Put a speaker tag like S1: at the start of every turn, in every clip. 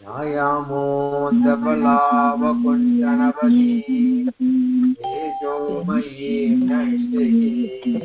S1: न्यायामोन्दबलावकुण्ठनवती तेजोमयी नैष्टिकी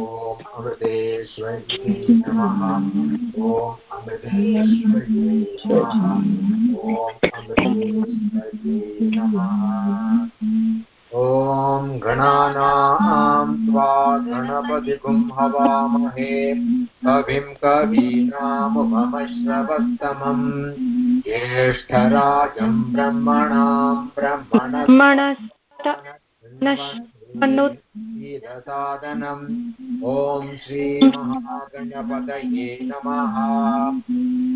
S1: ॐ अमृतेश्वर्यै नमः ॐ अमृतेश्वर्यै नमः ॐ अमृतेश्वर्यै नमः ॐ गणानां त्वा गणपतिगुं हवामहे कविं कवीनामुपमश्रवस्तमम् ज्येष्ठराजं ब्रह्मणां ब्रह्मणस्पनुत् साधनम् ॐ श्रीमहागणपतये नमः।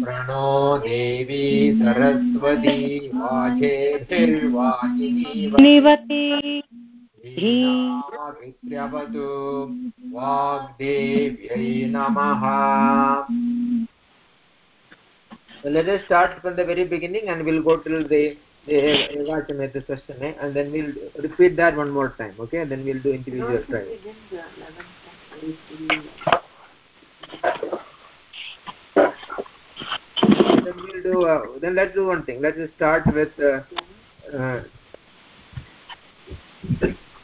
S1: प्रणो देवी सरस्वती वाचेभिर्वाचिनीवती विद्यवतु वाग्देव्यै नमः। Let us start from the very beginning and we'll go till the Evachameta session eh? and then we'll repeat that one more time, okay? and Then we'll do individual tries. then we'll do, uh, then let's do one thing. Let's start with, uh, uh,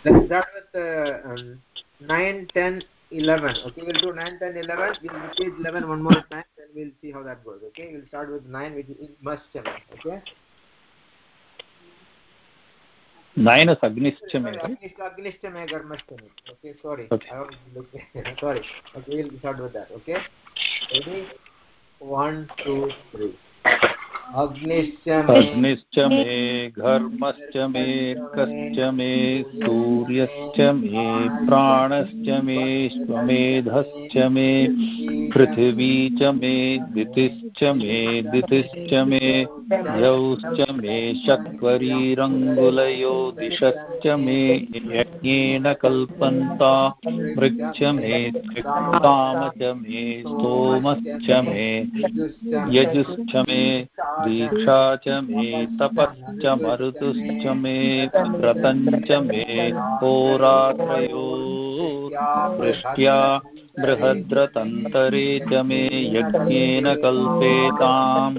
S1: let's start with uh, um, 9, 10, 11. Okay, we'll do 9, 10, 11. We'll repeat 11 one more time, then we'll see how that goes. Okay, we'll start with 9, which is must Okay.
S2: नयनस् अग्निश्च मे
S1: अग्निश्च मे कर्मश्चमे okay sorry sorry okay will start with 1 2 3 अग्निश्च
S2: मे घर्मश्च मे कश्च मे सूर्यश्च मे प्राणश्च मे श्वमेधश्च मे पृथिवी च मे दितिश्च मे दितिश्च मे यौश्च मे शक्वरीरङ्गुलयो दिशश्च मे यज्ञेन कल्पन्ता मे मे स्तोमश्च मे यजुश्च मे दीक्षा च मे तपश्च मरुतुश्च मे व्रतञ्च मे होरात्रयो वृष्ट्या बृहद्रतन्तरे च मे यज्ञेन कल्पेताम्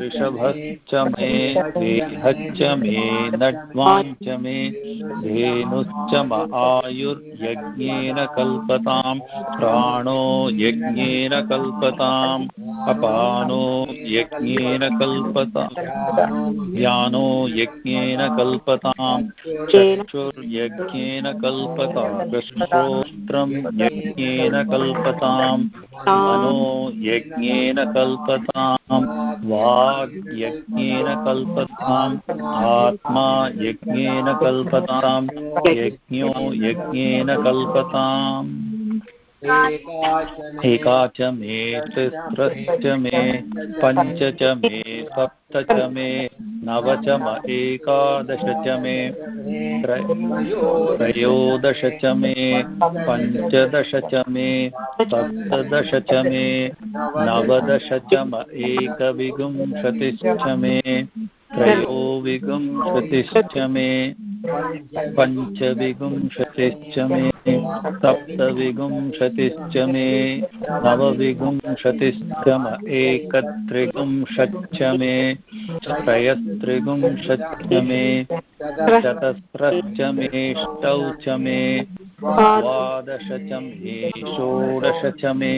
S2: ऋषभश्च मे देहच्च मे नट्वाञ्च मे धेनुश्च म आयुर्यज्ञेन कल्पतां प्राणो यज्ञेन कल्पताम्। अपानो यज्ञेन कल्पता ज्ञानो यज्ञेन कल्पताम्। चक्षुर्यज्ञेन कल्पता श्रोत्रं यज्ञेन कल्पताम्। मनो यज्ञेन कल्पताम्। वाग्यज्ञेन कल्पताम्। आत्मा यज्ञेन कल्पताम्। यज्ञो यज्ञेन कल्पताम्। एका च मे तिस्रश्च मे पञ्च च मे सप्त च मे नव च म एकादश च मे त्रयोदश च मे पञ्चदश च मे सप्तदश च मे नवदश च म एकविंशतिश्च मे त्रयोविंशतिश्च मे पञ्चविंशतिश्च मे सप्तविंशतिश्च मे नवविंशतिश्च म एकत्रिंशच्च मे त्रयस्त्रिंशच्च मे चतस्रश्च मेष्टौ च मे द्वादश च मे षोडश च मे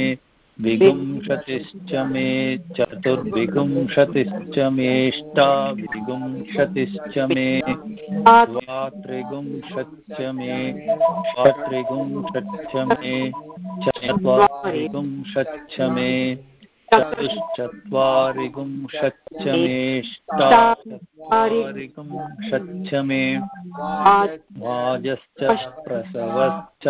S2: विगुंशतिश्च मे चतुर्विगुंशतिश्च मेष्टा विगुंशतिश्च मे द्वात्रिगुंशच्च मे षट्रिगुंशच्च मे चत्वारिगुंशच्च मे चतुश्चत्वारिगुंशच्च मेष्टाचत्वारिगुंशच्च मे वाजश्च प्रसवश्च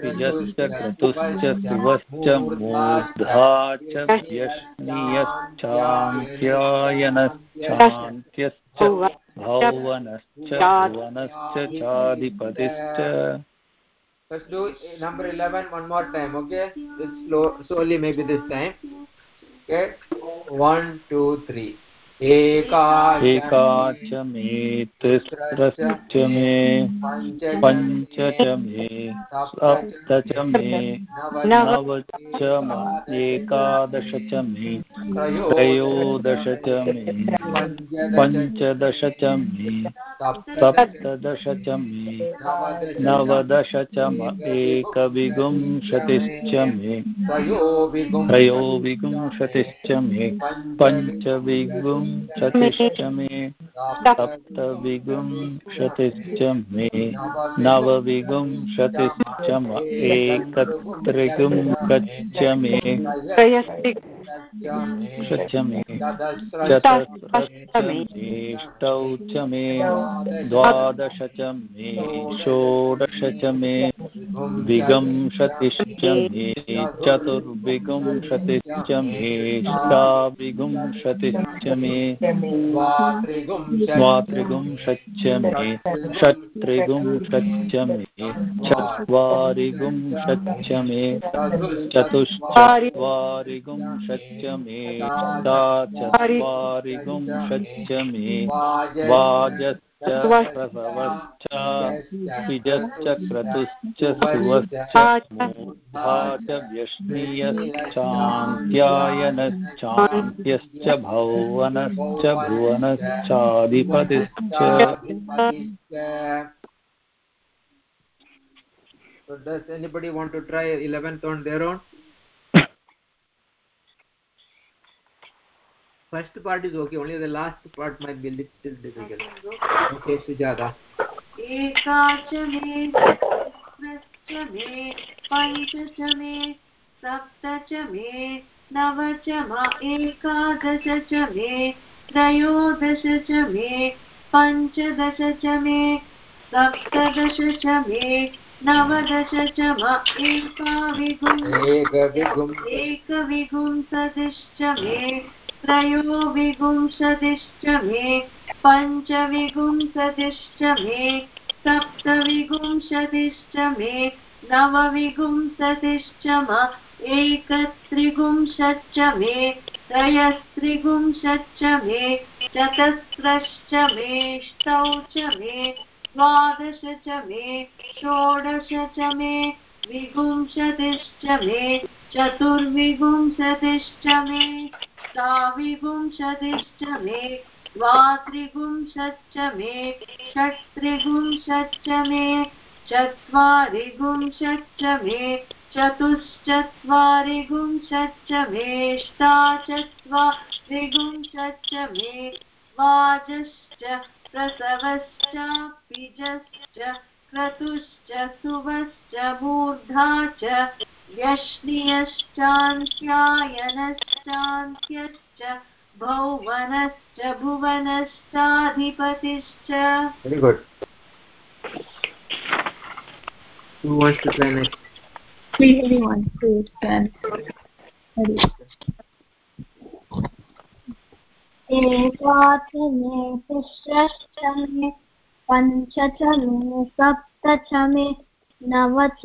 S2: द्विजश्च क्रतुश्च सुवश्च मूर्धा च व्यश्नीयश्चान्त्यायनश्चान्त्यश्च भौवनश्च भुवनश्च चाधिपतिश्च
S1: let's do number 11 one more time okay? It's slow slowly maybe this time. Okay? One two three
S2: एका च मे तिस्रश्च मे पञ्च च मे सप्त च मे नव च एकादश च मे त्रयोदश च मे पञ्चदश च मे सप्तदश च मे नवदश च एकविंशतिश्च मे त्रयोविंशतिश्च मे पञ्चविगुं विंशतिश्च मे सप्तविंशतिश्च मे नवविंशतिश्च एकत्रिगुंशच्च मे षट् मे चतस्रश्च च मे द्वादश च मे षोडश च मे विगंशतिश्च मे चतुर्विगुंशतिश्च मेष्टाविगुंशतिश्च मे द्वात्रिगुंशच्च मे षट्त्रिगुंशच्च मे चत्वारिगुंशच्च मे चतुश्चत्वारिगुंशच्च मे चत्वारिगुंशच्च मे वाजश्च प्रसवश्च द्विजश्च क्रतुश्च सुवश्च मूर्धा भौवनश्च भुवनश्चाधिपतिश्च
S1: So does anybody want to try 11th on their own? First part is okay, only the last part might be a little difficult. Okay, Sujata.
S3: एकाच मे चतुश्च मे पञ्च च मे सप्त च मे नव च म एकादश च मे त्रयोदश च मे पञ्चदश च मे सप्तदश च मे नवदश च म एकाविगुं एकविगुंसतिश्च मे त्रयोविगुंशतिश्च मे पञ्चविगुंसतिश्च मे सप्तविगुंशतिश्च मे नवविगुंसतिश्च म एकत्रिगुंशच्च मे त्रयस्त्रिगुंशच्च मे, चतस्रश्च मेष्टौ च मे, द्वादश च मे, षोडश च मे विगुंशतिश्च मे चतुर्विगुंशतिश्च मे। साविगुंशतिश्च मे द्वात्रिगुंशच्च मे षट्त्रिगुंशच्च मे चत्वारिगुंशच्च मे चतुश्चत्वारिगुंशच्च मेष्टाचत्वारिगुंशच्च मे, वाजश्च, प्रसवश्च, पिजश्च, क्रतुश्च, सुवश्च, मूर्धा च व्यश्नियश्चान्त्यायनश्चान्त्यश्च भौवनश्च भुवनश्चाधिपतिश्च.
S1: Who wants to?
S4: Really want to मे मे पञ्च च मे सप्त च मे नव च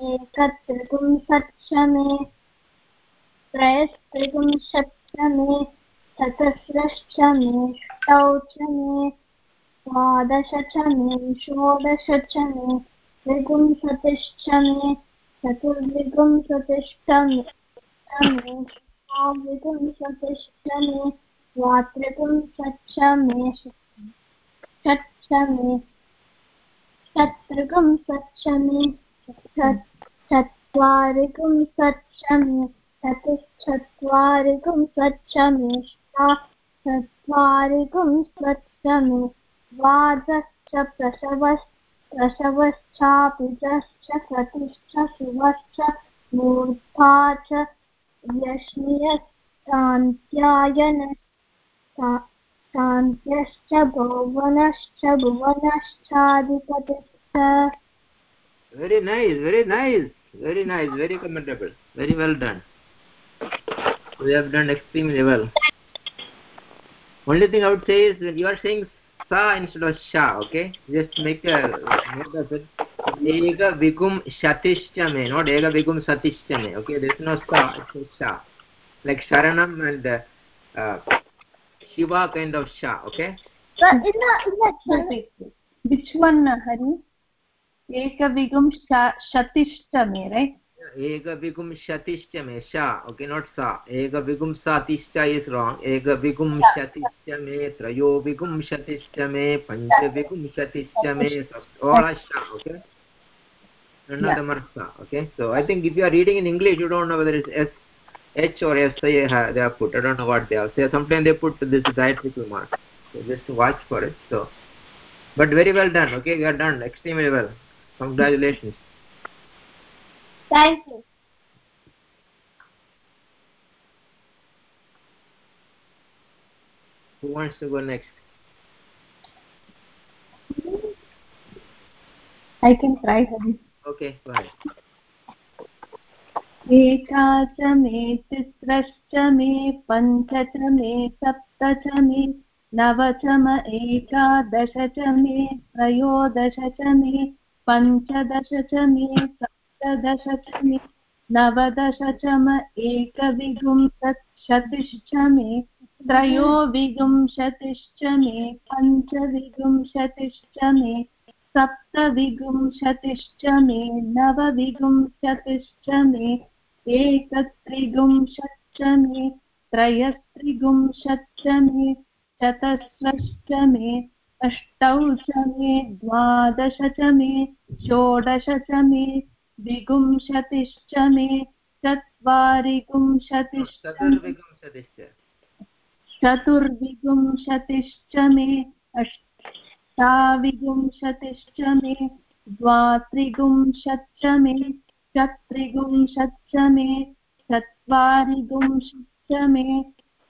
S4: मे नवदश च म एकविंशतिश्च मे त्रयोविंशतिश्च मे पञ्चविंशतिश्च मे सप्तविंशतिश्च मे नवविंशतिश्च मे सम एकत्रिपुंसच्छमे त्रयस्त्रिपुंशच्छमे चतस्रश्चमे षौ च मे द्वादश च मे षोडश च मे त्रिपुंसतिश्च मे चतुर्विपुंसतिश्च मे विपुंसतिश्च चत्वारिकं सच्छमि चतुश्चत्वारिकं सच्छमि चत्वारिकं सच्छमि द्वादश्च प्रसवश्च, प्रसवश्चापिजश्च क्रतुश्च शिवश्च मूर्धा च व्यश्नियश्चान्त्यायन शान्त्यश्च भुवनश्च, भुवनश्चाधिपतिश्च।
S1: Very nice very nice. Very nice very commendable. Very well done. We have done extremely well. Only thing i would say is that you are saying sa instead of sha okay? Just make a it. Ega vigum shatishchame not ega vigum satishchame okay? There is no sa it's sha. Like sharanam and uh, shiva kind of sha okay?
S4: In that, in that
S5: which one hari ekavigum shatishchame right
S1: ekavigum shatishchame sha okay not sa ekavigum satishcha is wrong ekavigum shatishchame trayo vigum shatishchame panchavigum shatishchame all are okay so i think if you are reading in english you don't know whether it's s h or s they have put i don't know what they have say sometimes they put this diacritical mark so just watch for it so but very well done okay you are done extremely well congratulations
S4: thank you
S1: who wants to go next
S5: i can try hari
S1: okay go ahead
S5: एका च मे तिस्रश्च मे पञ्च च मे सप्त च मे नव च म एकादश च मे त्रयोदश च मे पञ्चदश च मे, सप्तदश च मे, नवदश च म एकविंशतिश्च मे त्रयोविंशतिश्च मे पञ्चविंशतिश्च मे सप्तविंशतिश्च मे नवविंशतिश्च मे एकत्रिंशच्च मे त्रयस्त्रिंशच्च मे, चतस्रश्च मे अष्टौ च मे द्वादश च मे षोडश च मे विंशतिश्च मे चत्वारिंशतिश्च चतुर्विंशतिश्च मे अष्टाविंशतिश्च मे द्वात्रिंशच्च मे चत्रिंशच्च मे चत्वारिंशच्च मे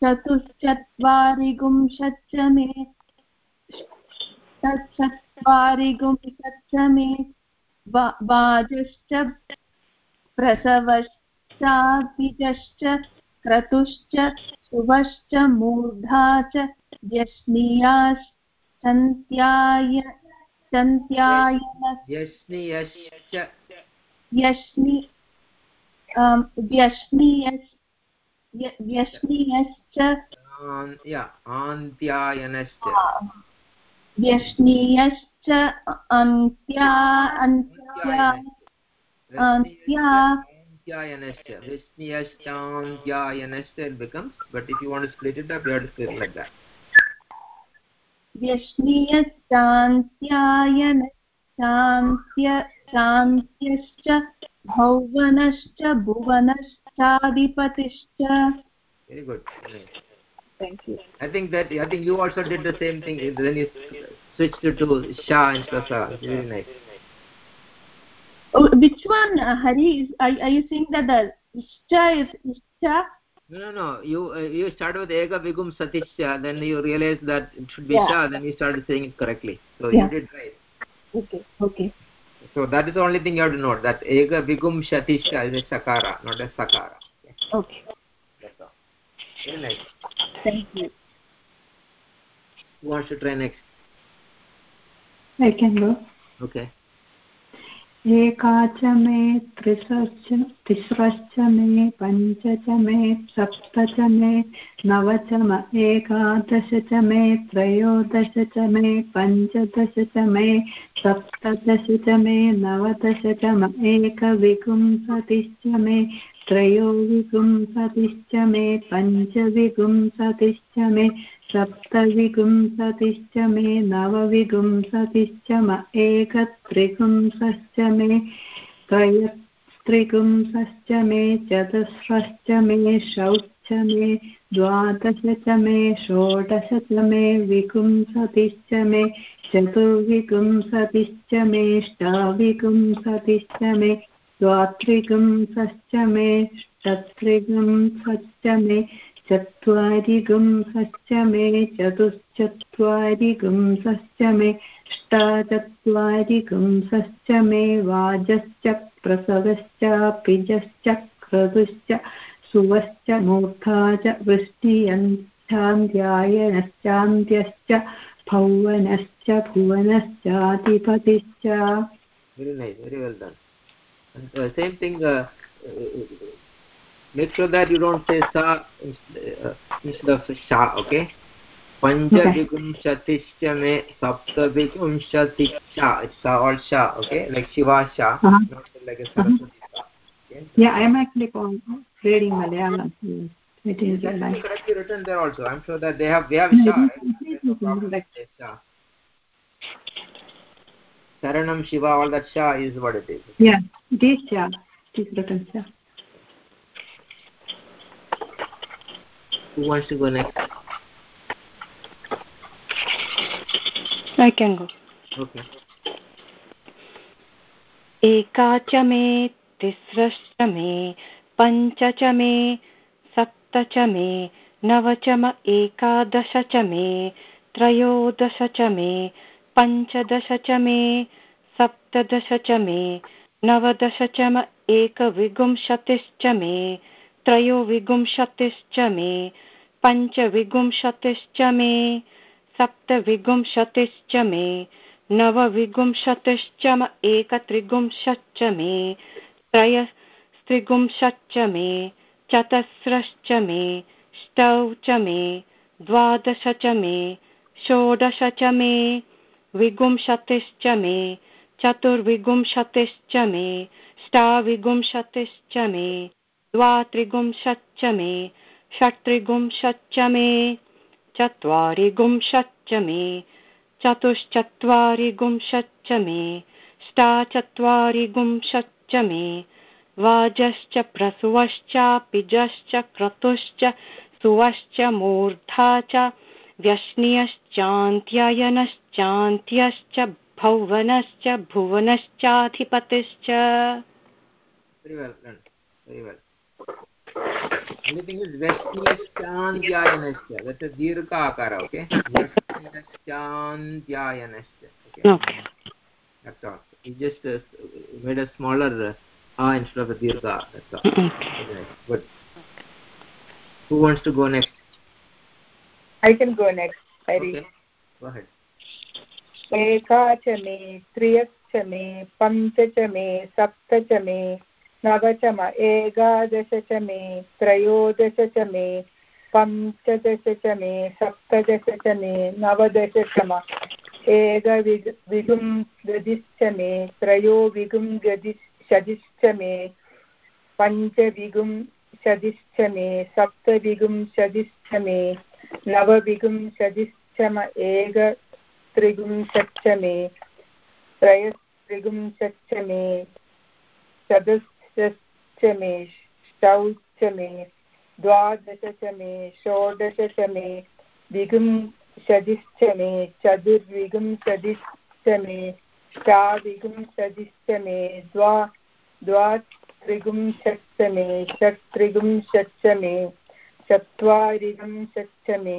S5: चतुश्चत्वारिंशच्च मे चत्वारिंशच्च मे वाजश्च प्रसवश्चापिजश्च क्रतुश्च शुभश्च मूर्धा च व्यश्नीयाश्च सन्त्याय सन्त्यायन
S1: यश्नियश्च।
S5: यश्नि व्यश्नियश्च व्यश्नियश्च
S1: अन्त्यायनश्च
S5: व्यश्नियश्च अन्त्या
S1: Antyayanascha. Vishniyashchandyayanascha it becomes, but if you want to split it up, you have to split it like that.
S5: शान्त्यश्च भौवनश्च भुवनश्चाधिपतिश्च
S1: Very good.
S5: Thank you.
S1: I think that I think you also did the same thing. Then you switched to, to Sha instead of Sa. Very nice.
S5: Oh, which one, uh, Hari? Is, are, are you saying that the Sha is Ishcha?
S1: No, no, no. You uh, you started with Ega Vigum Satishya, then you realized that it should be
S5: Yeah.
S1: Sha, then you started saying it correctly. So
S5: Yeah.
S1: you did right.
S5: Okay, okay.
S1: So that is the only thing you have to note, that Ega Vigum Satishya is a Sakara, not a Sakara.
S5: Okay.
S1: Nice.
S5: thank you.
S1: Who wants to try next?
S6: I can go.
S1: Okay.
S6: एका च मे त्रिसश्च तिस्रश्च मे पञ्च च मे सप्त च मे नव च म एकादश च मे त्रयोदश च मे पञ्चदश च मे सप्तदश च मे नवदश च म एकविंशतिश्च मे त्रयोविंशतिश्च मे पञ्चविंशतिश्च मे सप्तविंशतिश्च मे नवविंशतिश्च म, एकत्रिपुंसश्च मे, त्रयस्त्रिपुंसश्च मे चतुस्रश्च मे षौश्च मे, द्वादश च मे, षोडश च मे, विपुंसतिश्च मे, चतुर्विपुंसतिश्च मे मे द्वात्रिपुंसश्च मे मे चत्वारिगुंसश्च मे चतुश्चत्वारिगुंसश्च मे मे वाजश्च प्रसवश्च पिजश्च क्रतुश्च सुवश्च मूर्धा च वृष्टियन्त्यान्ध्यायनश्चान्त्यश्च भौवनश्च, भुवनश्चाधिपतिश्च।
S1: Very nice, very uh, same thing uh, make sure that you don't say sa uh, instead of sha okay saptavikumshatischa it's sa or sha okay like shiva sha uh -huh. like a saraswati uh -huh.
S6: okay? yeah i am actually reading malayalam it is
S1: like correctly written there also i'm sure that they have they have sha right? no sha saranam shiva all that sha is what it is
S6: yeah this sha it is written sha
S1: who wants to go next
S7: i can go
S1: okay
S7: एका च मे तिस्रश्च मे पञ्च च मे सप्त च मे नव च म एकादश च मे त्रयोदश च मे पञ्चदश च मे, सप्तदश च मे, नवदश च म, एकविंशतिश्च मे, त्रयोविंशतिश्च मे, पञ्चविंशतिश्च मे, सप्तविंशतिश्च मे, नवविंशतिश्च म मे त्रयस्त्रिंशच्च मे, चतस्रश्च मे, ष्टौ च मे, द्वादश च मे, षोडश च मे विंशतिश्च मे चतुर्विंशतिश्च मे ष्टाविंशतिश्च मे द्वात्रिंशच्च मे षट्त्रिंशच्च मे चत्वारिंशच्च मे चतुश्चत्वारिंशच्च मे ष्टाचत्वारिंशच्च मे, वाजश्च प्रसुवश्चापिजश्च क्रतुश्च सुवश्च मूर्धा च व्यश्नियश्चान्त्ययनश्चान्त्यश्च भौवनश्च भुवनश्चाधिपतिश्च
S1: very well done very well only thing is veshniyashchandhyayanasya that's a dirgha akara okay veshniyashchandhyayanasya okay
S7: okay
S1: that's all he just uh, made a smaller uh, a instead of a dirgha that's all okay. good who wants to go next
S8: i can go next Hari.
S1: okay go ahead
S8: एका च मे त्रियश्च मे पञ्च च मे सप्त च मे नव च म एकादश च मे त्रयोदश च मे पञ्चदश च मे सप्तदश च मे नवदश च म एकविगुं गदिश्च मे त्रयो विगुं गदिशदिश्च मे पञ्चविगुं शदिश्च मे सप्तविगुं शदिश्च मे नवविगुं शदिश्च एक त्रिगुंशच्च मे त्रयस्त्रिगुंशच्च मे चतुस् च मे षौच मे द्वादश च मे षोडश च मे विगुंशदिश्च मे चतुर्विगुंशदिश्च मे षाविगुंशदिश्च मे द्वा द्वात्रिगुंशच्च मे षट्त्रिगुंशच्च मे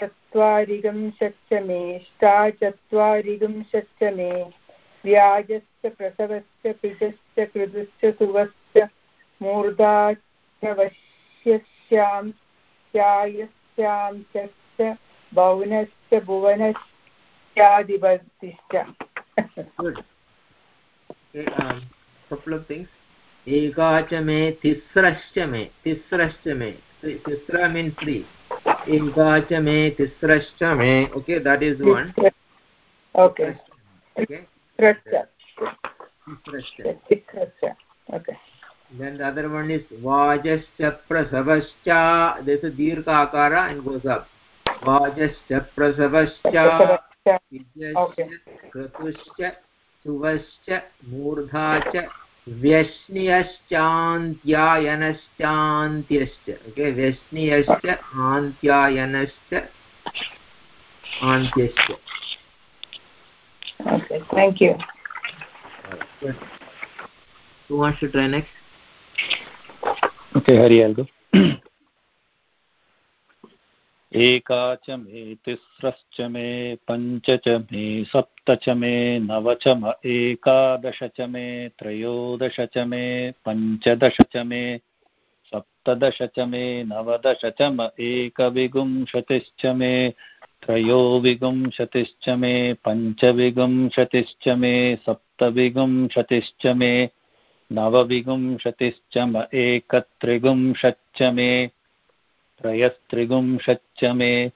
S8: चत्वारिगुंशच्च मे चतुश्चत्वारिगुंशच्च मे व्याजश्च प्रसवश्च पिजश्च कृतश्च सुवश्च मूर्धा च वश्यस्यां ध्यायस्यां भौनश्च भुवनश्चाधिपतिश्च
S1: okay, um, couple of things. Cha me tisrashcha me tisra means three eka cha me tisrashcha me okay that is one
S8: okay
S1: okay
S8: tisrashcha
S1: tisrashcha
S8: okay
S1: then the other one is vajascha prasavascha this is dirgha akara and goes up vajascha prasavascha vidyascha क्रतुश्च सुवश्च मूर्धा च व्यश्नियश्चान्त्यायनश्चान्त्यश्च okay व्यश्नियश्च आन्त्यायनश्च आन्त्यश्च।
S8: Okay thank you.
S1: Who wants to try next?
S2: Okay hari i'll go एका च मे तिस्रश्च मे पञ्च च मे सप्त च मे नव च म एकादश च मे त्रयोदश च मे पञ्चदश च मे सप्तदश च मे नवदश च म एकविंशतिश्च मे त्रयोविंशतिश्च मे पञ्चविंशतिश्च मे सप्तविंशतिश्च मे नवविंशतिश्च म एकत्रिंशच्च मे त्रयस्त्रिगुंशच्च मे,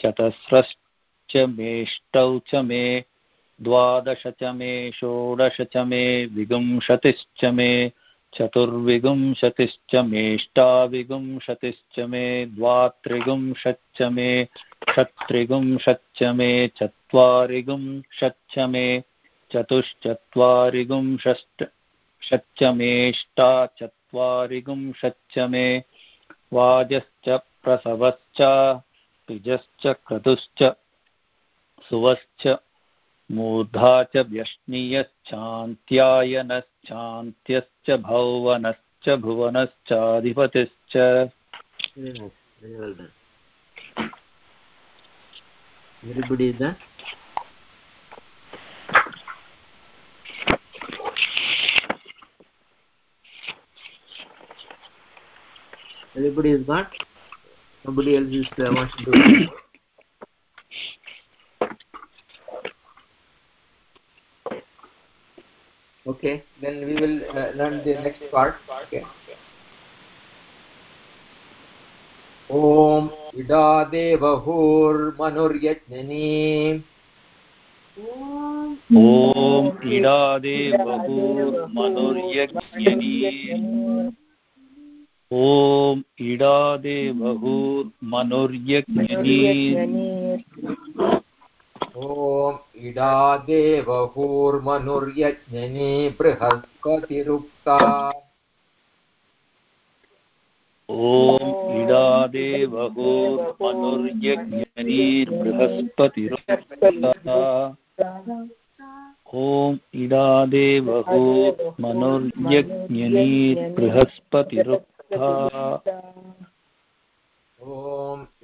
S2: चतस्रश्च मेष्टौ च मे, द्वादश च मे, षोडश च मे, विगुंशतिश्च मे, चतुर्विगुंशतिश्च मेष्टाविगुंशतिश्च मे, द्वात्रिगुंशच्च मे, षट्त्रिगुंशच्च मे, चत्वारिगुंशच्च मे, चतुश्चत्वारिगुंशश्च षच्च मेष्टा चत्वारिगुंशच्च मे, वाजश्च प्रसवश्च पिजश्च क्रतुश्च सुवश्च मूर्धा च व्यश्नीयश्चान्त्यायनश्चान्त्यश्च भौवनश्च भुवनश्चाधिपतिश्च
S1: Everybody is gone? Nobody else is uh, wants to do it. Okay, then we will uh, learn the next part. Okay. Om Ida देवहुर्मनुर्यज्ञनी
S2: Om इडादेवहुर्मनुर्यज्ञनी Om इडादेवहुर्मनुर्यज्ञनी
S1: Om Ida देवहुर्मनुर्यज्ञनी बृहस्पतिरुक्ता।
S2: Om इडादेवहुर्मनुर्यज्ञनीर्बृहस्पतिरुक्ता Om इडादेवहुर्मनुर्यज्ञनीर्बृहस्पतिरुक्ता
S1: Om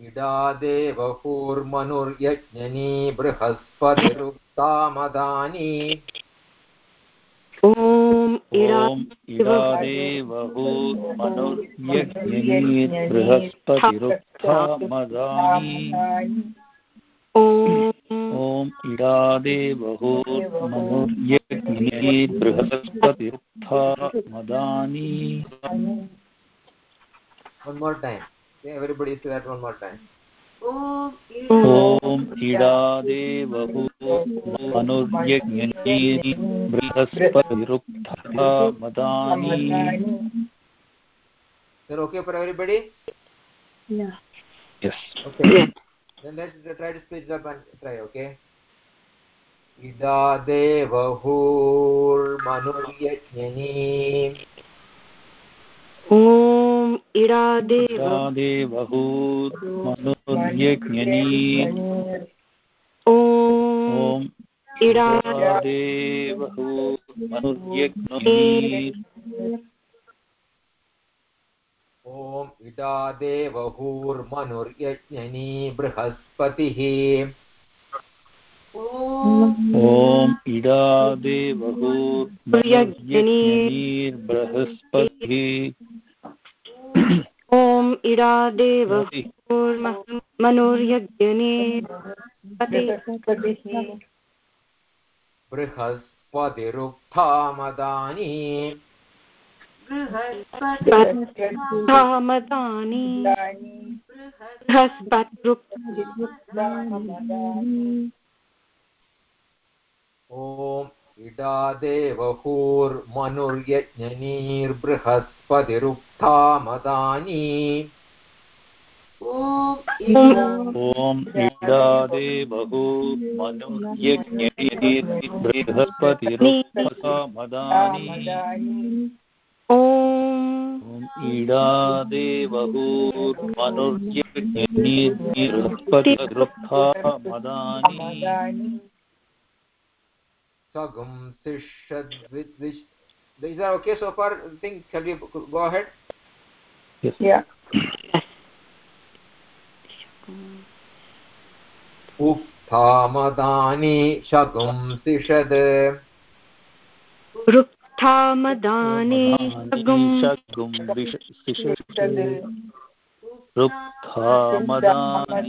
S1: Ida देवहुर्मनुर्यज्ञनी बृहस्पतिरुक्ता मदानि
S7: Om
S2: Om इडादेवहुर्मनुर्यज्ञनीर्बृहस्पतिरुक्ता मदानि
S7: Om
S2: Om इडादेवहुर्मनुर्यज्ञनीर्बृहस्पतिरुक्ता मदानि
S1: One more time. Okay, everybody say that one more time.
S2: Om इडादेवहुर्मनुर्यज्ञनीर्बृहस्पतिरुक्ता मदानि
S1: Is okay for everybody?
S6: Yeah.
S2: Yes.
S1: Okay. Then let's try to split it up and try, okay? Ida Devahur
S7: ॐ ॐ
S2: ॐ
S7: इडा
S2: इडादेवहुर्मनुर्यज्ञनीर्
S1: ॐ इडा देवहुर्मनुर्यज्ञनी बृहस्पतिः।
S2: ॐ इडादेवहुर्मनुर्यज्ञनीर्बृहस्पतिः
S7: ॐ इडादेव मनुर्यज्ञने
S1: बृहस्पतिः बृहस्पतिरुक्थामदानि
S7: बृहस्पतिरुक्तामदानि
S1: ॐ इडादेवहूर्मनुर्यज्ञनीर्बृहस्पतिरुक्थामदानि
S2: ॐ इडादे बहु मनुर्यज्ञबृहस्पतिरुक्मदानि
S7: ॐ
S2: ॐ
S1: Sagum Sishad Vish. Is that okay so far? I think shall we go ahead?
S2: Yes.
S8: Yeah.
S1: उत्थामदानि शगुंसिषद्
S7: रुक्थामदानि सगुं
S2: शगुं रुक्थामदानि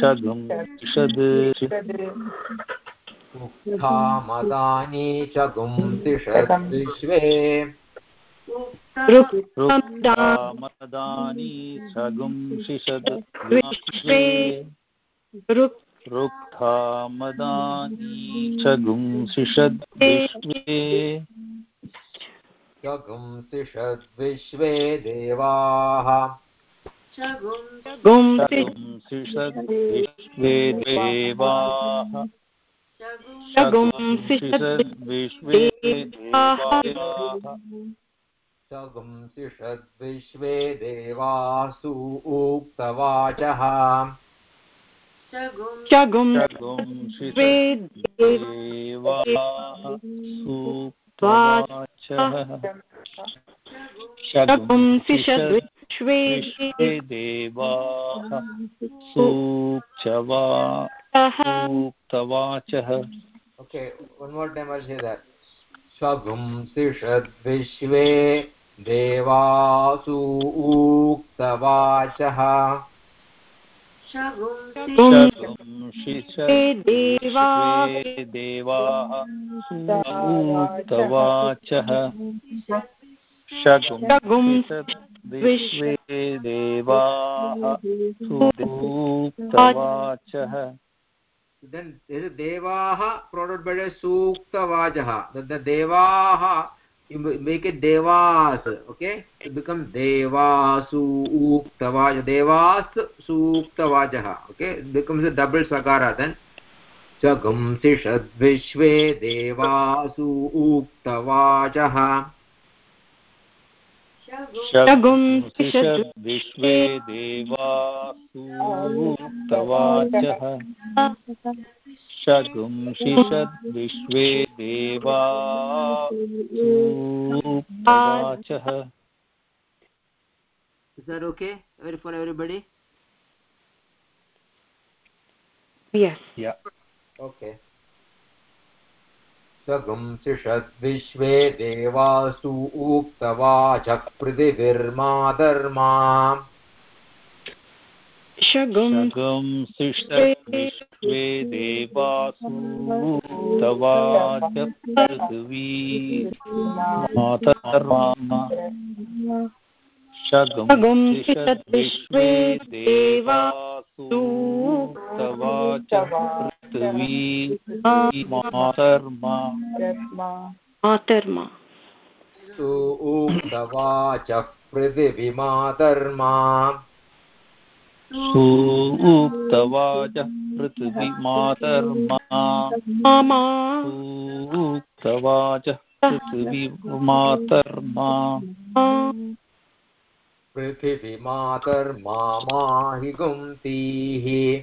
S2: शगुं विशद्
S1: उत्थामदानि शगुंसिषद् विश्वे
S2: रुक्थामदानि शगुं शिषद् विश्वे रुक्थामदानि शगुं शिषद् विश्वे
S1: देवाः।
S2: विश्वे देवाः। शगुंसिषद् विश्वे देवाः
S1: शगुंसिषद् विश्वे देवासु उक्तवाचः।
S7: शगुं
S2: शगुंसिषद् देवाः सूक्तवाचः
S7: शगुंसिषद् विश्वे
S2: देवाः सूक्तवाचः
S1: Okay, one more time I'll say that. शगुंसिषद् विश्वे देवासु उक्तवाचः
S2: देवाः सूक्तवाचः शगुंसिषद् विश्वे देवाः सूक्तवाचः
S1: Then is devaha followed by a suktavajaha. Then the devaha make it devas. Okay, it becomes devasu ukta uktavaja. Devas sukta suktavajaha. Okay, it becomes a double sagara then. Chagumsishad vishve devasu ukta uktavajaha.
S2: शगुंसिषद् विश्वे देवासूक्तवाचः शगुंसिषद् विश्वे देवासूक्तवाचः
S1: Is that okay for everybody?
S7: Yes.
S2: Yeah.
S1: Okay. सगुंसिषद् विश्वे देवासु उक्तवाचः पृथिविर्माधर्मा।
S2: शगुंसिषद् विश्वे देवासूक्तवाच पृथिवी मातर्मा शगुंसिषद् विश्वे देवासूक्तवाच पृथिवी मातर्मा।
S7: मातर्मा।
S1: सु उक्तवाचः पृथिविमाधर्मा
S2: सूक्तवाच पृथिवी मातर्मा
S7: मामा।
S2: सूक्तवाच पृथिवी मातर्मा
S1: माहि गुंतीः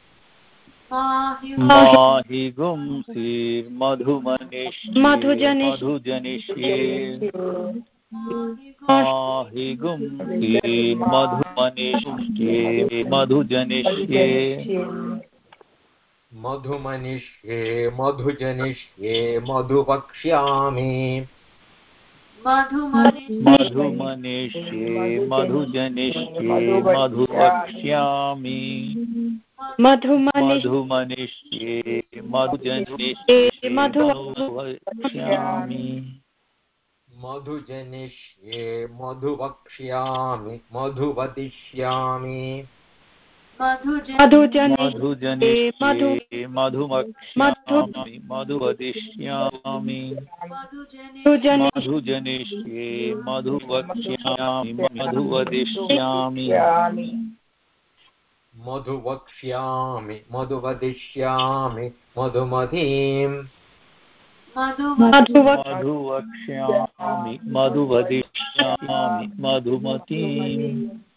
S2: माहि गुंतीः
S1: पृथिविमातर्मा माहि गुंतीर्मधुमनिष्ये
S2: पृथिवीमातर्माहिगुंसीर्मधुमनिष्ये पृथिवीमातर्माहिगुंसीर्मधुमनिष्ये
S8: मधुमनिष्ये
S1: माहिगुं सीर्मधुमनिष्ये मधुजनिष्ये
S2: माहिगुंसीर्मधुमनिष्ये
S7: मधुजनिष्ये
S2: मधुजनिष्ये माहिगुंसीर्मधुमनिष्ये मधुजनिष्ये
S1: मधुमनिष्ये मधुजनिष्ये मधुवक्ष्यामि।
S2: मधुमनिष्ये मधुजनिष्ये मधुवक्ष्यामि
S7: मधुमनिष्ये
S2: मधुमनिष्ये मधुजनिष्ये
S7: मधु-
S2: मधुवक्ष्यामि
S1: मधुजनिष्ये मधुवक्ष्यामि मधुवदिष्यामि
S7: मधुजनिष्ये मधु
S2: मधुजनिष्ये मधुमक्ष्यामि मधुवदिष्यामि।
S7: मधुजनिष्ये
S2: मधुवक्ष्यामि मधुवदिष्यामि।
S1: मधुवक्ष्यामि मधुवदिष्यामि मधुमतीम्
S7: मधुवक्
S2: मधुवक्ष्यामि मधुवदिष्यामि मधुमतीम्।
S7: मधुवक्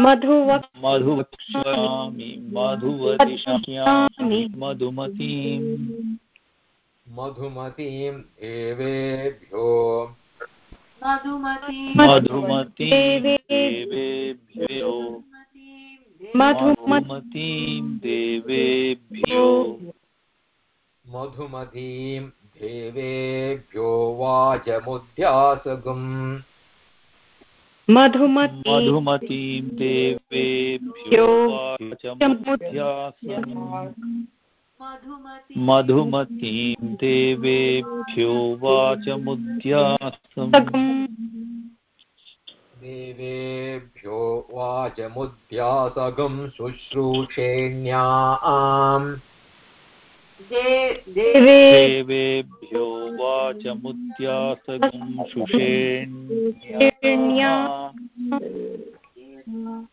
S2: मधुवक्ष्यामि मधुवदिष्यामि मधुमतीम्।
S1: मधुमतीम् देवेभ्यो
S2: मधुमतीं देवेभ्यो
S7: मधुमतीं
S2: देवेभ्यो
S1: मधुमतीम् देवेभ्यो। वाचमुद्यासगुम्।
S7: मधुमती
S2: मधुमतीं देवेभ्यो मधुमतीं देवेभ्यो वाचमुद्यासम्
S1: देवेभ्यो शुश्रूषेण्याम्।
S7: देवे
S2: देवेभ्यो वाचमुद्यासगं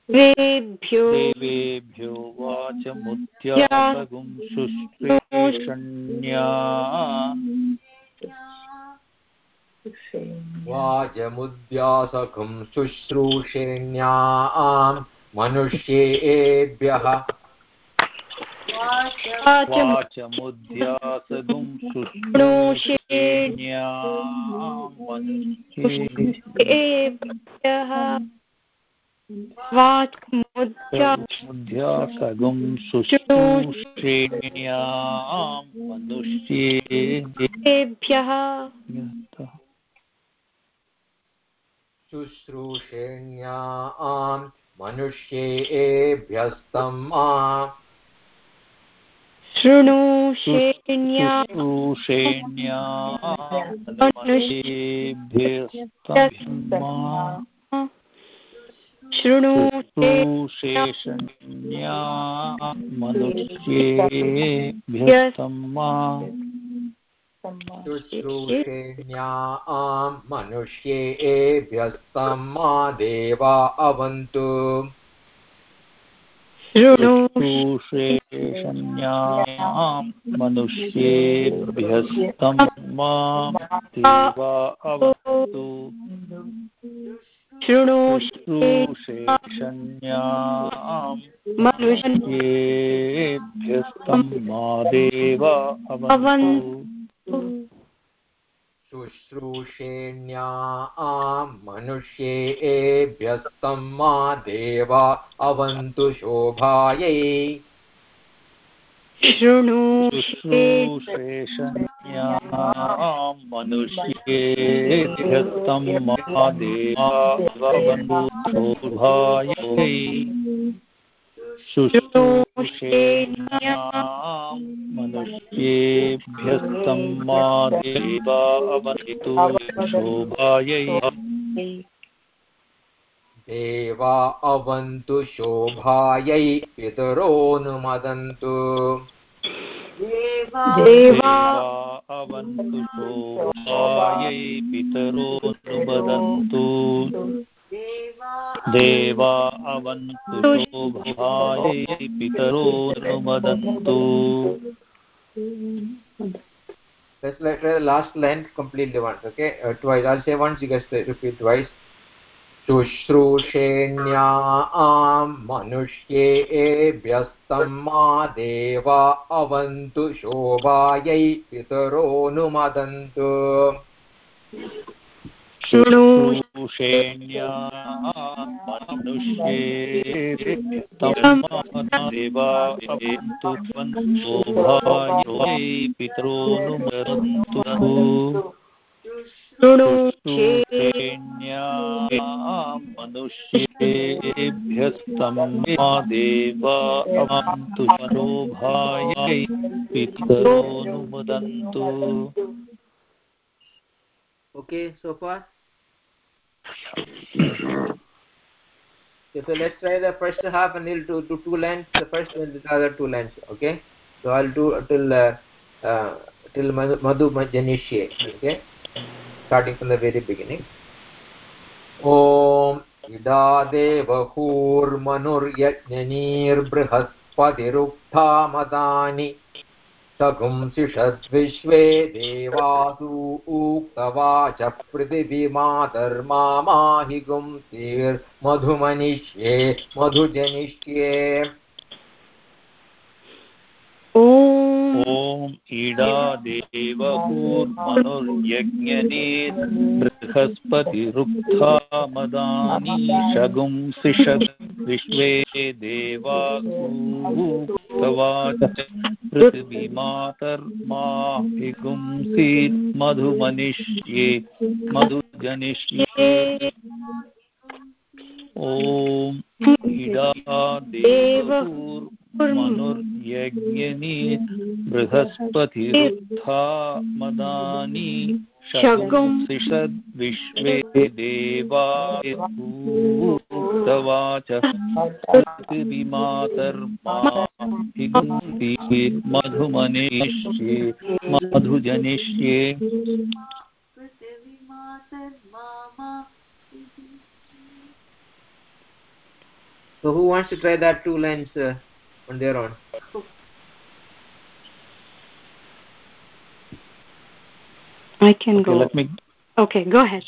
S7: वेभ्यो
S2: देवेभ्यो वाचमुद्यासगुं शुश्रेषण्या
S1: वाचमुद्यासगम् शुश्रूषेण्याम् मनुष्येभ्यः
S2: शुश्रूषेण्या मनुष्ये
S7: एभ्यः
S2: शुश्रूषेण्यां मनुष्ये
S7: एभ्यः
S1: शुश्रूषेण्याम् मनुष्येभ्यस्तम्
S7: शृणुषेण्या
S2: शुश्रूषेषण्या मनुष्येभ्यस्तमा
S1: मनुष्येभ्यस्तम् देवा अवन्तु।
S7: शृणु
S2: शुश्रूषेषण्यां मनुष्येभ्यस्तं माँ अवतु। मनुष्येभ्यस्तं मा अवन्तु
S1: शुश्रूषेण्याम् मनुष्येभ्यस्तम् देवा अवन्तु शोभायै।
S2: मनुष्येभ्यस्तं मा देवा अवन्तु शोभायै। शुश्रूषेण्यां मनुष्येभ्यस्तं मा देवा अवन्तु शोभायै
S1: देवा अवन्तु शोभायै पितरोऽनुमदन्तु।
S7: देवा
S2: अवन्तु शोभायै पितरो नुमदन्तु देवा अवन्तु शोभायै पितरो नुमदन्तु
S1: Let's let the last line completely once, okay? Uh, twice. I'll say once, you guys repeat twice. शुश्रूषेण्या मनुष्येभ्यस्तं मा देवा अवन्तु शोभायै पितरोऽनुमदन्तु
S2: शुश्रूषेण्या मनुष्ये देवा अवन्तु शोभायै पितरोऽनुमदन्तु शृणुषेण्या?
S1: Okay, so let's try the first half and we'll do, do two lines, the first and the other two lines, okay? So I'll do till uh, uh, till Madhu Janishye, okay? Starting from the very beginning. ॐ इदा मदानि सगुंसिषद्विश्वे देवासु उक्तवाच पृथिवीमाधर्माहि गुंसीर्मधुमनिष्ये मधुजनिष्ये।
S2: ॐ इडा देवकूर्मनुर्यज्ञनेत् बृहस्पतिरुक्था मदानि शगुंसिषद् विश्वे देवासूक्तवाच पृथिवीमातर्मा हिगुंसीत् मधुमनिष्ये मधुजनिष्ये। ॐ इडा देवकूर्मनुर्यज्ञनीत् बृहस्पतिरुत्था मदानि शगुंसिषद्विश्वे देवाच पृथिवीमातर्मा मधुमनिष्ये मधुजनिष्ये
S1: So who wants to try that two lines uh, on their own?
S7: I can
S2: okay,
S7: go.
S2: Let me.
S7: Okay, go ahead.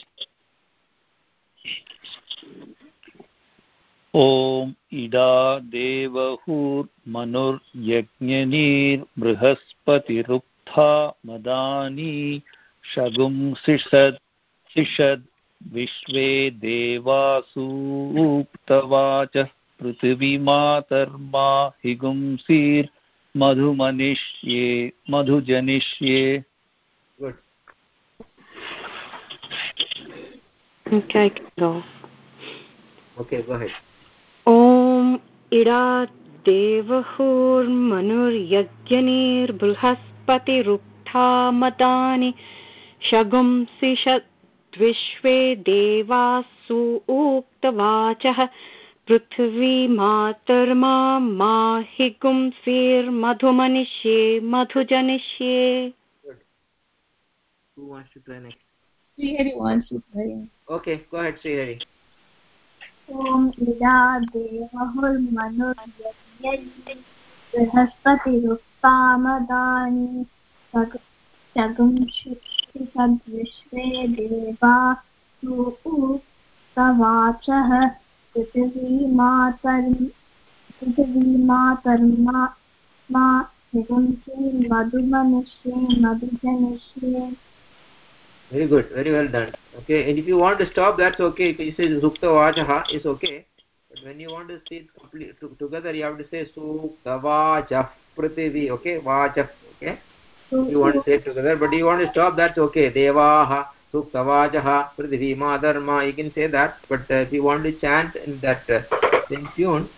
S2: ॐ इडा देवहूर्मनुर्यज्ञनीर्बृहस्पतिरुक्था मदानि शगुंसिषद् सिषद् विश्वे देवासूक्तवाच पृथिवीमातर्मा हिगुंसीर्मधुमनिष्ये मधुजनिष्ये
S7: Okay, I can go.
S1: Okay, go ahead.
S7: Ida देवहूर्मनुर्यज्ञनीर्बृहस्पतिरुक्था मतानि शगुंसिषद्विश्वे देवासु उक्तवाचः पृथिवी मातर्मा मा हि गुंसीर्मधुमनिष्ये मधुजनिष्ये
S1: Who wants to try next?
S4: Srihari wants to try.
S1: Okay, go ahead, Srihari.
S4: ॐ इदा देवहुर्मनुर्यज्ञै बृहस्पतिरुक्तामदानि सगुंषिसद्विश्वे देवा सुवाचः पृथिवीमातर् पृथिवीमातर्मा मा मधुमनिष्ये मधुजनिष्ये
S1: Very good, very well done. Okay, and if you want to stop, that's okay. If you say Sukta Vajaha, it's okay. But when you want to say it complete, to, together, you have to say Sukta Vajah Prithivi, okay? Vajah, okay? You want to say it together, but you want to stop, that's okay. Devaha, Sukta Vajaha, Prithivi, Madharma, you can say that. But uh, if you want to chant in that uh, same tune,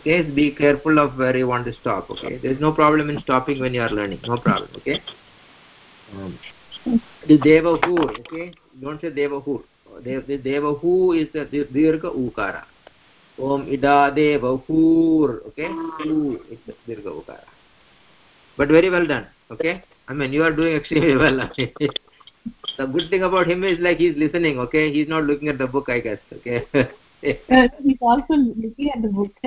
S1: okay, be careful of where you want to stop, okay? There's no problem in stopping when you are learning, no problem, okay? Um, the devahur okay don't say devahur Dev, the devahu is the dirgha ukara om ida devahur okay hu is the dirgha ukara but very well done okay I mean, you are doing extremely well. the good thing about him is like he's listening, okay? He's not looking at the book, I guess, okay?
S5: Uh, he's also looking at the book.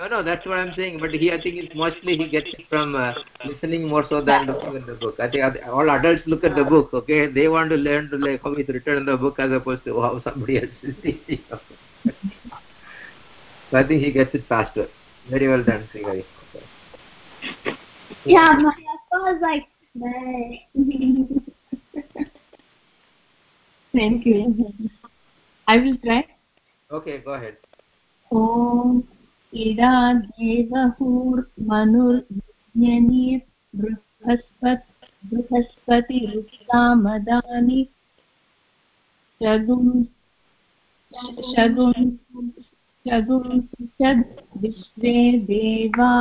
S1: no, no, that's what I'm saying. But he, I think it's mostly he gets it from uh, listening more so than looking at the book. I think all adults look at the book, okay? They want to learn to like how it's written in the book as opposed to how somebody else is teaching. so I think he gets it faster. Very well done, Srigari.
S4: Okay. Yeah, my was like,
S5: Thank you. I will try.
S1: Okay, go ahead.
S5: ॐ इडा देवहुर्मनुर्यनि बृहस्पत् बृहस्पतिरुक्तामदानि शगुं शगुं शगुं विश्वे देवा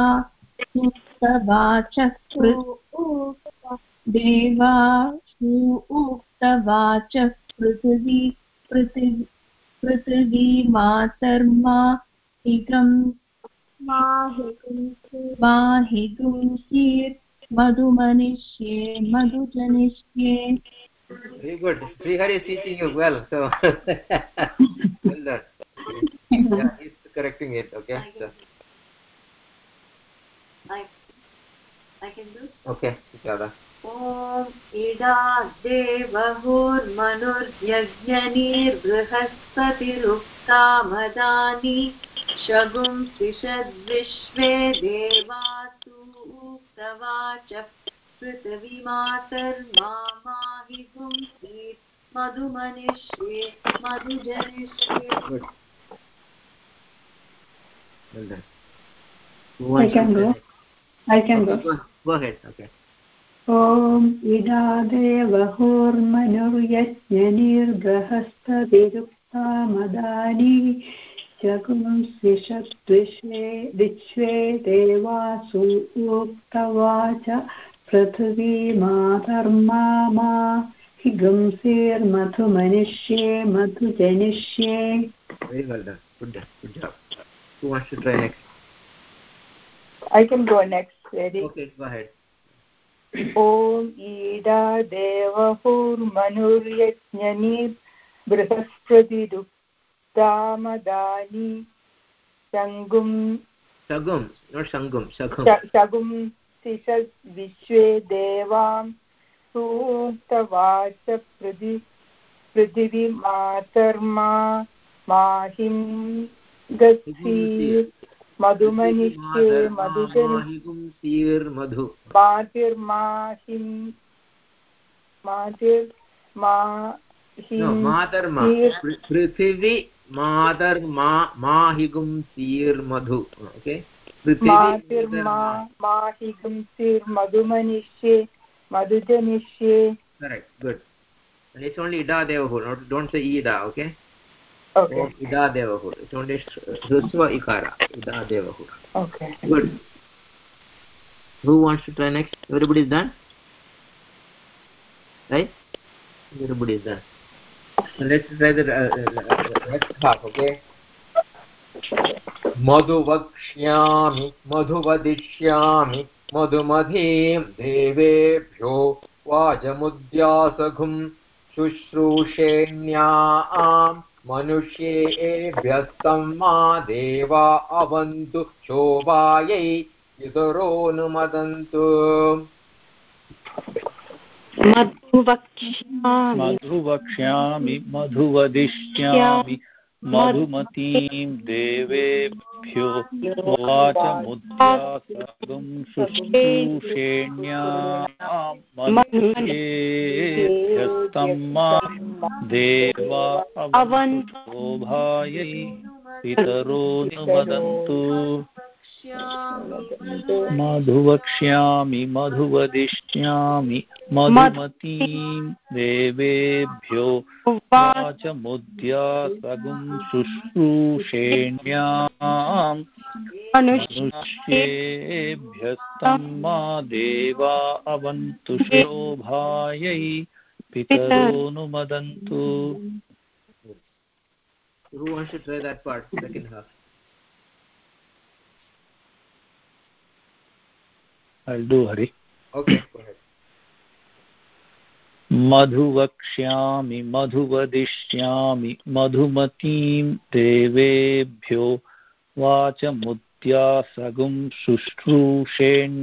S5: देवा उक्तवाचः पृथिवी पृथिवी पृथिवी मातर्मा हिगम् माहिगुंसीर् मधुमनिष्ये मधुजनिष्ये
S1: Very good. Srihari is teaching you well, so well done. Yeah, he's correcting it, okay? I So.
S3: I, I can do?
S1: Okay, Sujata.
S3: Om Ida देवहुर्मनुर्यज्ञनिर्बृहस्पतिरुक्तामदानि शगुंसिषद्विश्वे देवासु उक्तवाच पृथिवीमातर्माहि गुंसीत् मधुमनिष्ये मधुजनिष्ये
S1: Well done.
S6: I can go. I can go.
S1: Go ahead. Okay.
S6: ॐ इदा देवहोर्मनुर्यज्ञनिर्गृहस्थविरुक्ता मदानी चकुंसिषद्विश्वे विश्वे देवासु उक्तवाच पृथिवी मा
S1: धर्मा मा हि गुंसेर्मथु मनुष्ये मधु जनिष्ये
S8: I can go next, Eddie.
S1: Okay, go ahead.
S8: Om ईडा देवहुर्मनुर्यज्ञनि बृहस्पतिरुक्तामदानि
S1: Shangum,
S8: शगुं तिषद् विश्वे देवां सूक्तवाच पृथि पृथिवीमातर्मा माहिं गच्छीर् मधुमनिष्ये
S1: मधुजनिर् मधु
S8: मातिर्माहिं मातिर्माहिं
S1: मातर्मा पृथिवी मातर्मा माहिगुं सीर् मधु ओके?
S8: मातिर्मा माहिगुंसिर् मधुमनिष्ये मधुजनिष्ये
S1: correct good. And it's only ida devahur not don't say ida okay? Ida devahur it's only hrusva ikara ida devahur
S8: okay
S1: good who wants to try next everybody is done right everybody is done so let's try the uh, uh, next half okay मधुवक्ष्यामि मधुवदिष्यामि मधुमधीं देवेभ्यो वाजमुद्यासघुं शुश्रूषेण्याम् मनुष्येभ्यस्तं मा देवा अवन्तु शोभायै युतरोऽनुमदन्तु
S7: मधुवक्ष्यामि।
S2: मधुवक्ष्यामि मधुवदिष्यामि। मधुमतीं देवेभ्यो शुश्रूषेण्यां मनुष्येभ्यस्तं मा देवा पितरो नु पितरोऽनुमदन्तु मधुवक्ष्यामि मधुवदिष्यामि मधुमतीं देवेभ्यो वाचमुद्यासगुं शुश्रूषेण्याम् मनुष्येभ्यस्तं मा देवा अवन्तु शोभायै पितरोऽनुमदन्तु।
S1: Who wants to try that part? Second half.
S2: I'll do Hari.
S1: okay go ahead.
S2: मधु वक्ष्यामि मधु वदिष्यामि मधुमतीं देवेभ्यो वाचमुद्यासगुं शुश्रूषेण्याम्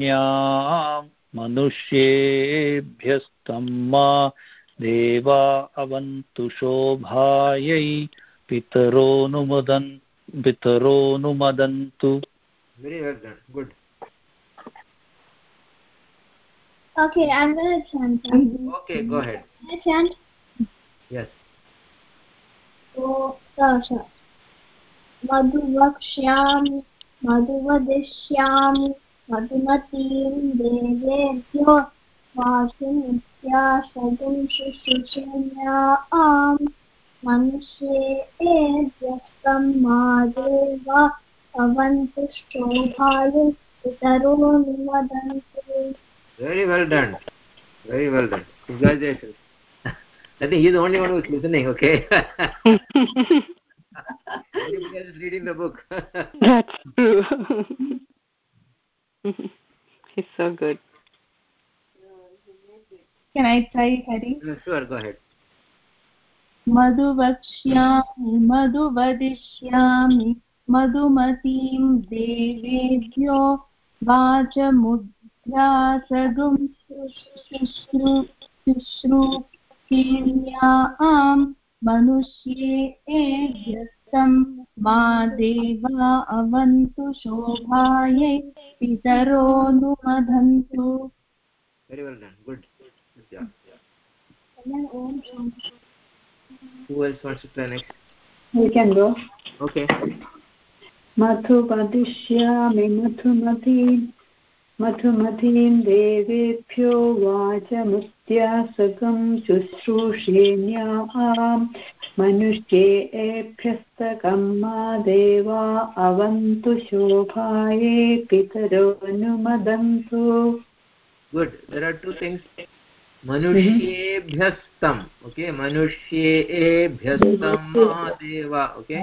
S2: मनुष्येभ्यस्तं मा देवा अवन्तु शोभायै पितरोऽनुमदन् पितरोऽनुमदन्तु।
S1: Very well done good
S4: Okay, I'm gonna chant.
S1: okay go ahead
S4: Can I chant?
S1: yes
S4: ओ दश मधुवक्ष्यामि मधुवदिष्यामि मधुमतीं देवेभ्यो वासुमित्याशगुं शुश्रूषण्याम् मनुष्येभ्यस्तं मा देवा भवन्तु शोभाय पितरो निवदन्तु
S1: very well done very well done congratulations i think he's the only one who's listening okay everybody else is reading the book
S7: That's true. He's so good.
S5: Can I try, Hari?
S1: sure go ahead
S5: मधुवक्ष्यामि मधुवदिष्यामि मधुमतीं देवेभ्यो व्यासगुं शुश्रु शुश्रूकीर्याम् मनुष्ये एभ्यस्तम् मा देवा अवन्तु शोभायै
S6: पितरो नु
S1: मधन्तु
S6: मधुपदिष्यामि मधुमती मधुमतीं देवेभ्यो वाचमुद्यासकं शुश्रूषेण्याम् मनुष्येभ्यस्तकं मा देवा अवन्तु शोभाये पितरोऽनुमदन्तु।
S1: Good. There are two things. मनुष्येभ्यस्तं okay? मनुष्येभ्यस्तं मा देवा okay?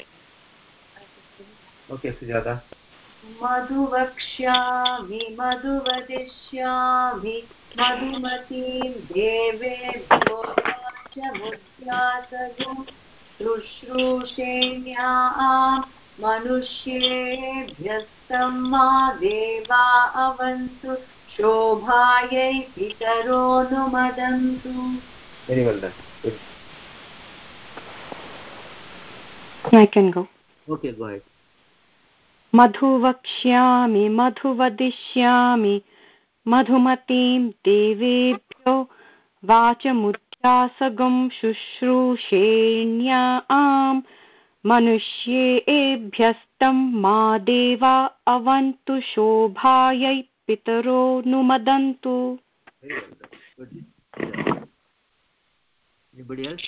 S1: okay sujata
S3: मधुवक्ष्यामि मधुवदिष्यामि मधुमतीं देवेभ्यो मुद्यासगुं शुश्रूषेण्याम् मनुष्येभ्यस्तं मा देवा अवन्तु शोभायै पितरोऽनुमदन्तु
S1: very well done.
S7: I can go.
S1: okay go ahead.
S7: मधु वक्ष्यामि मधु वदिष्यामि मधुमतीं देवेभ्यो वाचमुद्यासगं शुश्रूषेण्याम् मनुष्येभ्यस्तं मा देवा अवन्तु शोभायै पितरो नुमदन्तु।
S1: Anybody else?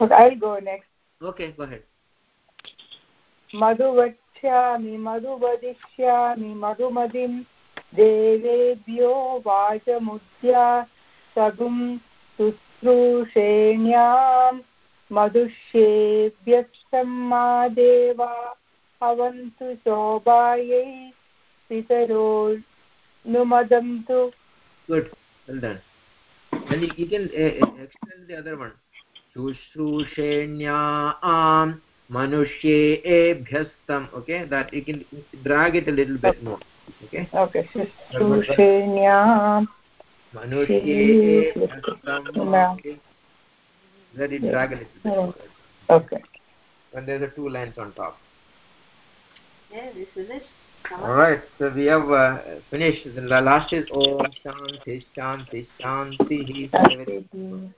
S8: Okay, I'll go next.
S1: okay go ahead.
S8: मधुवक्ष्यामि मधुवदिष्यामि मधुमतिं। देवेभ्यो वाचमुद्या सगुं शुश्रूषेण्याम्। मधुष्येभ्यस्तं मा देवा अवन्तु शोभायै पितरो नुमदन्तु।
S1: Good and you can uh, uh, extend the other one. shushrushenyam manushe ebhyastam okay? That you can drag it a little bit more okay?
S8: Okay
S1: shushenya
S8: manushe
S1: ebhyastam let it drag a little bit more.
S8: okay.
S1: And there's a two lines on top.
S3: Yeah this is it
S1: all right so we have uh, finished. The last is om shanti shanti shanti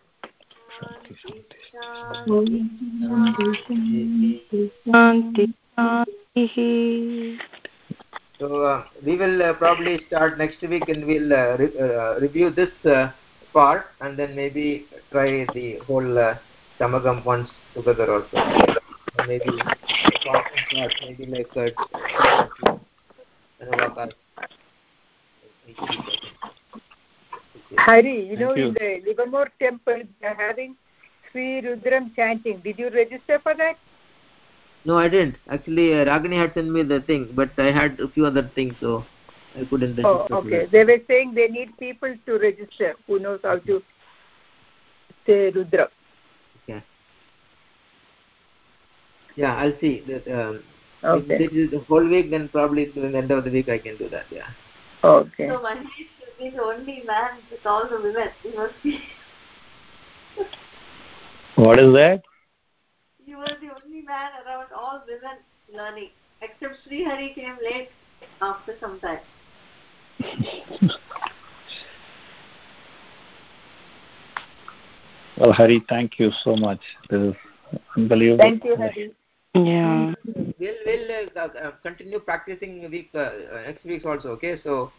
S1: so uh, we will uh, probably start next week and we'll uh, re- uh, review this uh, part and then maybe try the whole uh, samagam once together also. Maybe part part, maybe like uh.
S8: Hari, you
S2: Thank
S8: know,
S2: you.
S8: in the Livermore temple, they're having Sri Rudram chanting. Did you register for that?
S1: No, I didn't. Actually, uh, Ragini had sent me the thing, but I had a few other things, so I couldn't register.
S8: Oh, okay. They were saying they need people to register who knows how to say Rudra.
S1: Okay. Yeah, I'll see. That, um,
S8: Okay.
S1: If this is the whole week, then probably during the end of the week I can do that. Yeah.
S8: Okay.
S3: So Mahesh should be the only man with all the women. He was,
S2: What is that?
S3: he was the only man around all women learning. Except Sri Hari came late after some time.
S2: Well, Hari, thank you so much. This is unbelievable.
S8: Thank you, Hari.
S7: Yeah.
S1: We'll we'll uh, uh, continue practicing week uh, uh, next week also. Okay, so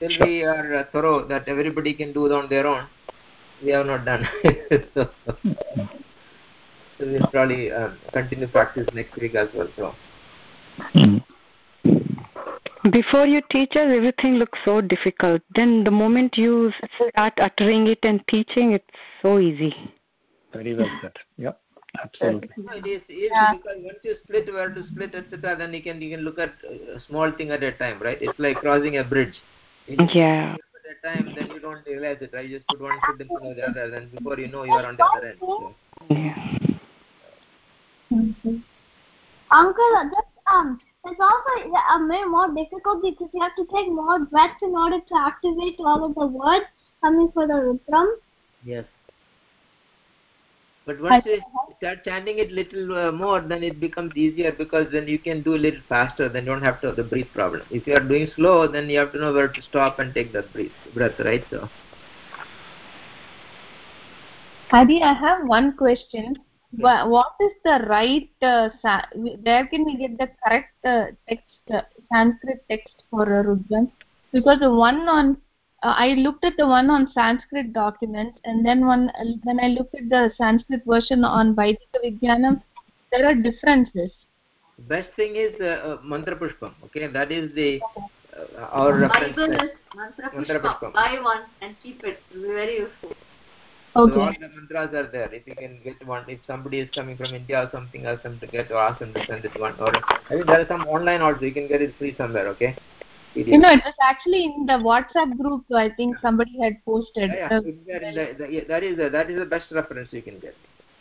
S1: till we are uh, thorough that everybody can do it on their own, we have not done. so, so we'll probably uh, continue practice next week as well. So
S2: Mm.
S7: Before you teach us, everything looks so difficult. Then the moment you start uttering it and teaching, it's so easy.
S2: Very well said. Yep, absolutely.
S1: No, it is easy
S5: Yeah.
S1: because once you split where to split etc. Then you can you can look at uh, a small thing at a time, right? It's like crossing a bridge.
S7: Yeah.
S1: at a time, then you don't realize it, right? You just put one foot in front of the other, then before you know, you are on the other end. So.
S7: Yeah.
S4: Uncle, just um, it's also uh, may- more difficult because you have to take more breaths in order to activate all of the words coming for the Rudram.
S1: Yes. But once you start chanting it little uh, more, then it becomes easier because then you can do a little faster. Then you don't have to have the breathe problem. If you are doing slow, then you have to know where to stop and take that breath, breath right? So
S5: Adi, I have one question. Wha- What is the right, uh, where can we get the correct uh, text, uh, Sanskrit text for uh, Rudram? Because the one on, uh, I looked at the one on Sanskrit documents and then one, when I looked at the Sanskrit version on Vaidika Vijnanam, there are differences.
S1: best thing is uh, uh, mantra pushpam. Okay, that is the uh, our reference.
S3: Bible
S1: text.
S3: mantra
S1: Mantra
S3: pushpa.
S1: pushpam.
S3: Buy one and keep it. It will be very useful.
S1: So
S5: Okay.
S1: all the mantras are there. If you can get one, if somebody is coming from India or something, ask them to get or ask them to send it one. Or I think there is some online also. You can get it free somewhere. Okay. PDF.
S5: You know, it was actually in the WhatsApp group, so I think somebody had posted.
S1: Yeah, yeah.
S5: Uh,
S1: It's there in the, the, yeah, that is the, that is the best reference you can get.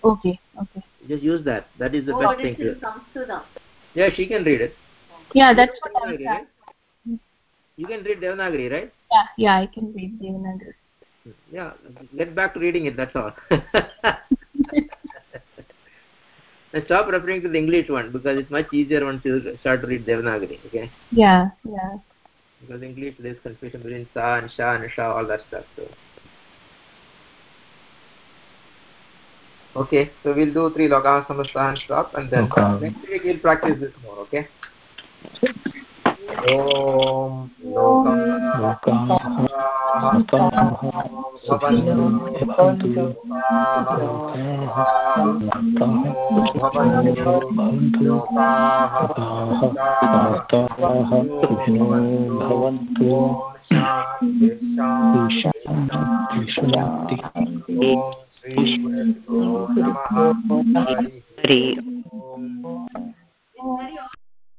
S5: okay, okay.
S1: Just use that. That is the
S3: Oh,
S1: best
S3: but
S1: thing.
S3: it's
S1: To,
S3: in
S1: yeah, she can read it.
S5: Yeah, that's
S1: know
S5: what I was
S1: Devanagari, right? You can read Devanagari, right?
S5: Yeah, yeah, I can read Devanagari.
S1: Yeah. Get back to reading it. That's all. and stop referring to the English one because it's much easier once you start to read Devanagari. Okay.
S5: Yeah, yeah.
S1: Because English there's confusion between sa and sha and sha, all that stuff. So. Okay, so we'll do three samastha and stop, and then
S2: Okay.
S1: next week we'll practice this more. Okay.
S2: भवन्तु
S1: Om